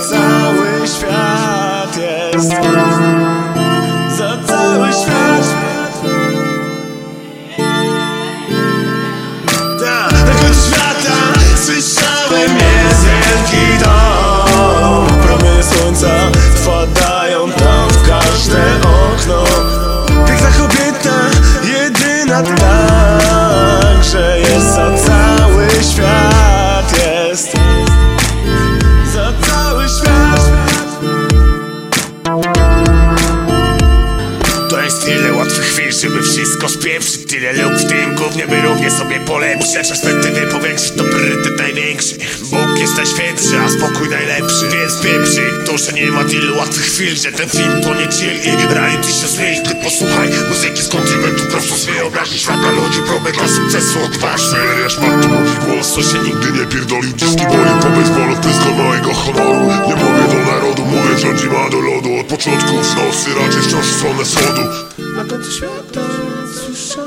cały świat jest. Za cały świat. Ta, tak od świata słyszałem jest wielki dom. Promienie słońca wpadają tam w każde okno. Piękna kobieta, jedyna tak, że jest żeby wszystko spieprzyć Tyle luk w tym gównie, by równie sobie polepszyć Perspektywy powiększyć to priorytet największy. Bóg jest najświętszy, a spokój najlepszy. Więc pieprzy to, że nie ma tylu łatwych chwil Że ten film to nie chill i reality się zmieni Ty posłuchaj muzyki z kontynentu prosto z wyobraźni świata Ludzi probek dla sukcesu odważny. Wiesz, ma tu głos, co się nigdy nie pierdolił. Dziski boli po bejsbolu, pyska mojego honoru. Nie mówię do narodu, mówię rządzi ma do lodu. Od początku z nosy raczej wciąż w stronę schodu Acontecer tanto, só